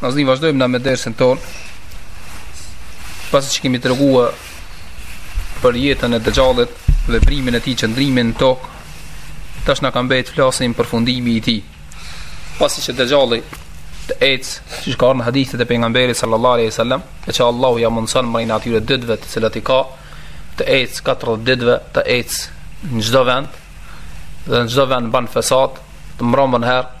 Ne sot vazhdojmë na me dersin tonë. Pasi që kemi treguar për jetën e Dexhallit, veprimin e tij, qëndrimin në tokë, tash na ka mbet të flasim për fundimin e tij. Pasi që Dexhalli të ecë, siç ka në hadithet e pejgamberit sallallahu alaihi wasallam, e që Allahu ja mundson mrena atyre ditëve të cilat i ka të ecë 40 ditëve, të ecë në çdo vend dhe në çdo vend ban fesat, të mbramën herë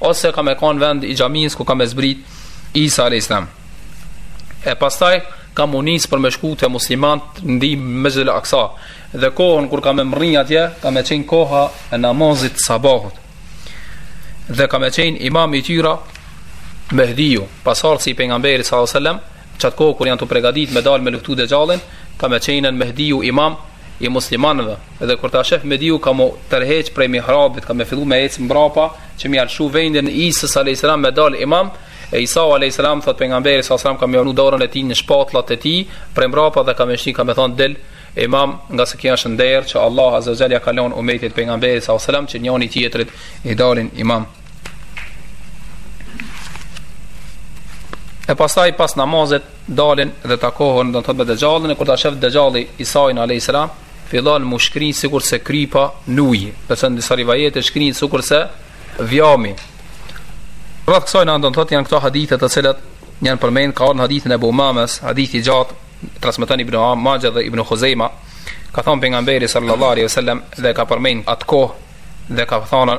ose ka me kanë vendi i xhamisë ku ka me zbrit Isa alayhis salam. E pastaj ka me u nisë për me shku te muslimant në Mesxhidul Aksa dhe kohën kur ka me mrri atje ka me qenë koha e namazit të sabahut dhe ka me qenë imami i tyre Mehdiu pasardhësi i pejgamberit s.a.s. Qat kohë kur janë të pregaditur me dalë me luftu Dexhallin, ka me qenë Mehdiu imam i muslimanëve, dhe kur ta shef Mehdiu ka mu tërheq prej mihrabit, ka me fillu me ecë mbrapa, që me ia lëshu vendin Isës a.s. me dalë imam, e Isa a.s. thot pejgamberi s.a.s. ka me ia vnu dorën e tij në shpatllat e tij, prej mbrapa dhe ka me shty ka me thonë del imam, ngase kjo është nderë që Allah a.s. ja ka lonë umetit pejgamberit s.a.s. që njani tjetrit i dalin imam. E pastaj pas namazit dalin dhe takohen do të thotë me Dexhallin e kur ta shef Dexhalli Isain alayhis salam fillon mu shkri sikur se kripa në ujë, ose në disa rivajete shkrihet sikur se vjami. Rreth kësaj na do të thotë janë këto hadithe të cilat janë përmend ka në hadithin e Abu Umames, hadith i gjatë transmeton Ibn Majah dhe Ibn Khuzaima, ka thënë pejgamberi sallallahu alaihi wasallam dhe ka përmend atë kohë dhe ka thënë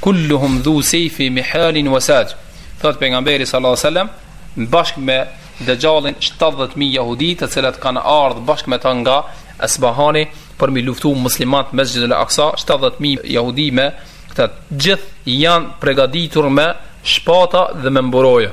Kulluhum dhu sejfi muhallen wasaj Thot pejgamberi sallallahu sallam bashk me Dexhallin 70.000 jahudi të cilat kanë ardhë bashk me ta nga Esbahani për mi luftu muslimant në Mesxhidul Aksa 70.000 jahudi me këta gjith janë pregaditur me shpata dhe me mburoja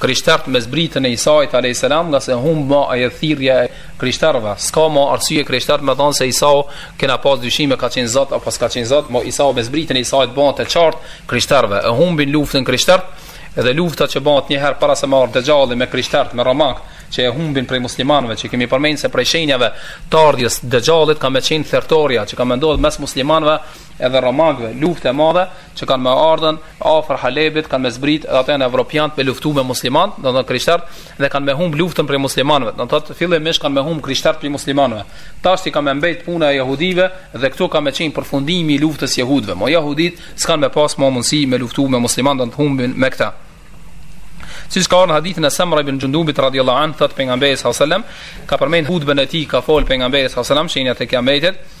Krishterët me zbritjen e Isait alejhi selam ngase humb ma ajo thirrja e krishterëve s'ka ma arsye krishterët me thonë se Isau kena pas dyshime ka qenë Zot apo s'ka qenë Zot mo se me zbritjen e Isait bëhet e qartë krishterëve e humbin luftën krishterët edhe lufta që bëhet një herë para se me ardhë Dexhalli me krishterët me romak që e humbin prej muslimanëve që kemi përmendur se prej shenjave të ardhjes Dexhallit ka me qenë thertoria që ka me ndodh mes muslimanëve edhe romakëve, luftë e madhe që kanë me ardh afër Halebit, kanë me zbrit edhe ata janë evropianë me luftu me muslimanë, do të thotë krishterë dhe kanë me humb luftën prej muslimanëve. Do të thotë fillimisht kanë me humb krishterët prej muslimanëve. Tash ka me mbet puna e jehudive dhe këtu ka me qenë përfundimi i luftës jehudëve. Mo jehudit s'kanë me pas më mundësi me luftu me muslimanë do të humbin me këta. Siç ka në hadithin e Samura ibn Jundubit radhiyallahu anhu thot pejgamberi sallallahu alajhi wasallam ka përmend hutben e tij ka fol pejgamberi sallallahu alajhi wasallam shenjat e kiametit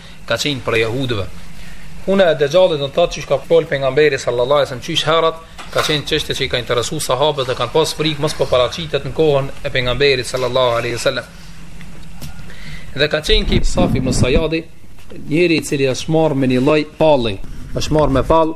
ka qenë prej jehudëve. Puna e Dexhallit do të thotë qysh ka fol pejgamberi sallallahu alajhi wasallam qysh herët, ka qenë çështje që i ka interesuar sahabët dhe kanë pas frikë mos po paraqitet në kohën e pejgamberit sallallahu alajhi wasallam. Dhe ka qenë ky Safi ibn Sajadi, njeri i cili është marrë me një lloj falli, është marrë me fall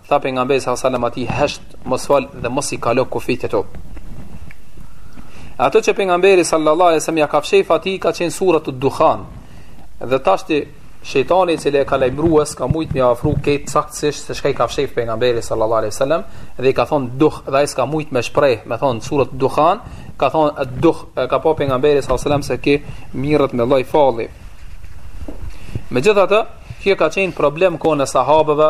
Tha pejgamberi sallallahu alaihi wasallam atij hesht mos fol dhe mos i kalo kufijtë e tu. Ato që pejgamberi sallallahu alaihi wasallam ja ka fsheh atij ka qenë surat ad-dukhan. Dhe tashti shejtani i cili e ka lajmëruar s'ka mujt me afru këtë saktësisht se çka i ka fsheh pejgamberi sallallahu alaihi wasallam dhe i ka thon duh dhe ai s'ka mujt me shpreh, me thon surat ad-dukhan, ka thon ad-duh ka pa pejgamberi sallallahu alaihi wasallam se ky mirret me lloj falli. Megjithatë, kjo ka qenë problem në kohën e sahabeve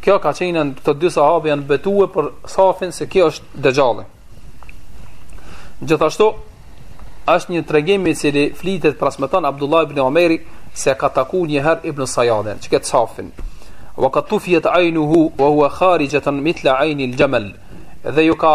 Kjo ka qenë në të dy sahabe janë betuar për Safin se ky është dexhalli. Gjithashtu është një tregim i cili flitet transmeton Abdullah ibn Omeri se ka taku një herë Ibn Sajadin, që këtë Safin. Wa kad tufijet aynuhu wa huwa kharijatun mithla ayn al-jamal. Dhe ju ka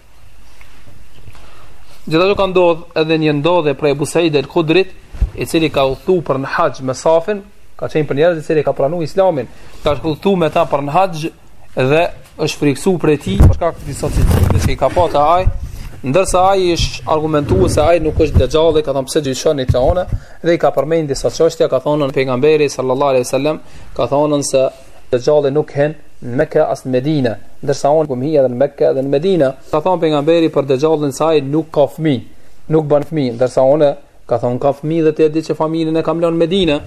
Gjithashtu ka ndodhur edhe një ndodhi prej Abu Said al-Khudri, i cili ka udhëtuar për në haxh me Safin, ka qenë prej njerëzve i cili ka pranuar Islamin, ka udhëtuar me ta për në haxh dhe është frikësuar prej tij, për shkak të disa çështjeve që i ka pasur ai, ndërsa ai është argumentuar se ai nuk është dexhalli, ka thënë pse dyshoni te unë dhe i ka përmendur disa çështje, ka thënë pejgamberi sallallahu alaihi wasallam, ka thënë se Dexhalli nuk hyn në Mekë as në Medinë, ndërsa unë kam hyrë edhe në Mekë edhe në Medinë. Ka thënë pejgamberi për Dexhallin se ai nuk ka fëmijë, nuk bën fëmijë, ndërsa unë ka thënë kam fëmijë dhe ti e di që familjen e kam lënë në Medinë.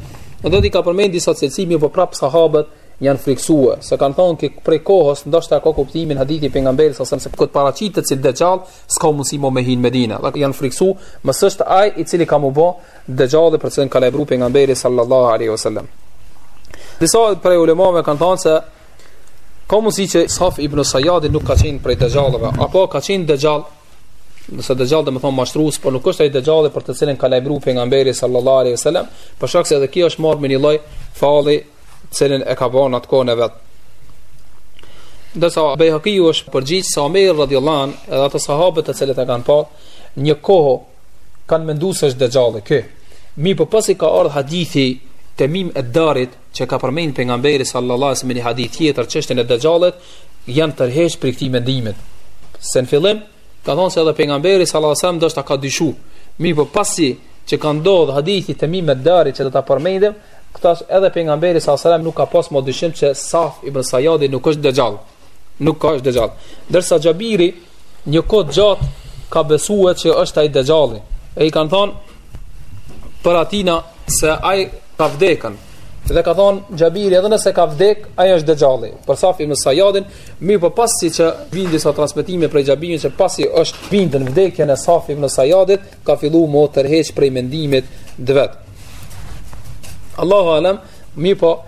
Edhe i ka përmend disa cilësi mirëpo prap sahabët janë frikësuar, se kanë thënë që prej kohës ndoshta ka kuptimin hadithi i pejgamberit se kur t'paraqitet si Dexhall, s'ka mundësi më me hin në Medinë. Dhe janë frikësuar, mos është ai i cili ka me u bë Dexhalli për të cilin ka lajmëruar pejgamberi sallallahu alaihi wasallam. Disa prej ulemave kanë thënë se ka mundësi që Saf ibn Sayyadi nuk ka qenë prej dexhallëve, apo ka qenë dexhall, se dexhall do të thonë mashtrues, por nuk është ai dexhalli për të cilin ka lajmëruar pejgamberi sallallahu alaihi wasallam, për shkak se edhe ky është marrë me një lloj falli, të cilin e ka bën në atë kohën e vet. Ndërsa Bejhakiu është përgjigj se Omer radhiyallahu anhu, edhe ata sahabët të cilët e kanë pa një kohë kanë menduar se është dexhalli ky. Mirëpo pasi ka ardhur hadithi i Temim ed-Darit që ka përmend pejgamberi sallallahu alajhi wasallam në hadith tjetër çështjen e dexhallit janë tërheq prej këtij mendimi. Se në fillim ka thonë se edhe pejgamberi sallallahu alajhi wasallam ndoshta ka dyshu. Mirëpo pasi që ka ndodhur hadithi i Temim ed-Darit që do ta përmendim, këta edhe pejgamberi sallallahu alajhi wasallam nuk ka pas më dyshim se Saf ibn Sayyadi nuk është dexhall. Nuk ka është dexhall. Ndërsa Xhabiri Një kohë t'gjatë ka besuar që është ai Dejjalli. E i kanë thënë për atina se ai ka vdekën. Dhe ka thënë Xhabiri edhe nëse ka vdek, ai është Dejjalli. për Safi ibn Sajadin, mirë po pasi që vin disa transmetime prej Xhabirit se pasi është bind n'vdekjen e Safi ibn Sajadit, ka fillu m'u tërheq prej mendimit të vet. Allahu alam, mirë po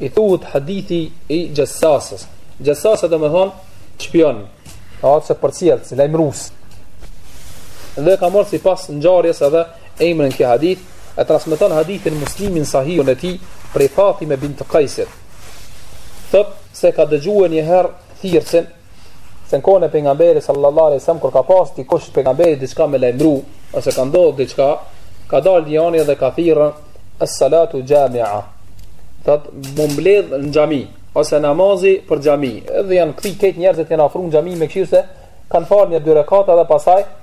I thuhet hadithi i Jassasës. Jassasa domethënë spion, ose përcjellës, lajmërues. Dhe ka marrë sipas ngjarjes edhe emrin kjo hadith, e transmeton hadithin Muslimi n'sahihun e tij prej Fatime bint Qaisit. Thot se ka dëgjuar një herë thirrsen Se në kohën e pejgamberit sallallahu alaihi wasallam kur ka pas dikush pejgamberit diçka me lajmëru ose ka ndodh diçka, ka dalë njëri dhe ka thirrën as-salatu jami'a. Thot mu mbledh në xhami ose namazi për xhami. Edhe janë këtij këtë njerëzit janë afru në xhami me kqyr se kanë falë një dy rekata dhe pasaj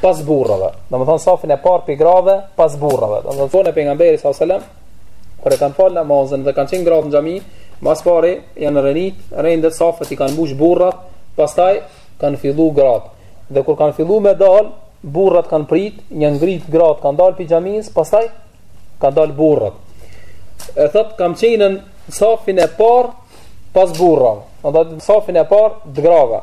pas burrave. Domethënë safin e parë prej grave pas burrave. Domethënë pejgamberi sa selam kur e kanë falë namazin dhe kanë qenë gratë në xhami, mas pari janë rënit, rëndet safet i kanë mbush burrat, pastaj kanë fillu gratë. Dhe kur kanë fillu me dalë, burrat kanë prit, janë ngrit gratë kanë dalë prej xhamisë, pastaj kanë dalë burrat. E thot kam qenë në safin e parë pas burrave. Do të thotë safin e parë të grave.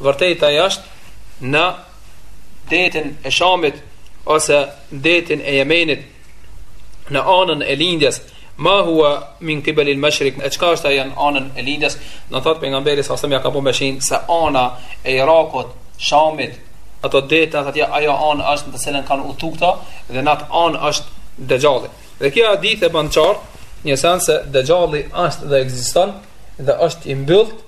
Vërtet ai është në detin e Shamit ose detin e Jemenit në anën e lindjes. Ma huwa min qibal al-mashriq, e çka është ajo në anën e lindjes? Do thot pejgamberi sa selam ka bënë shenj se ana e Irakut, Shamit, ato deta ato ajo anë është në të cilën kanë udhëtu këta dhe në atë anë është Dejalli. Dhe kjo hadith e bën qartë një sen se Dejalli është dhe ekziston dhe është i mbyllt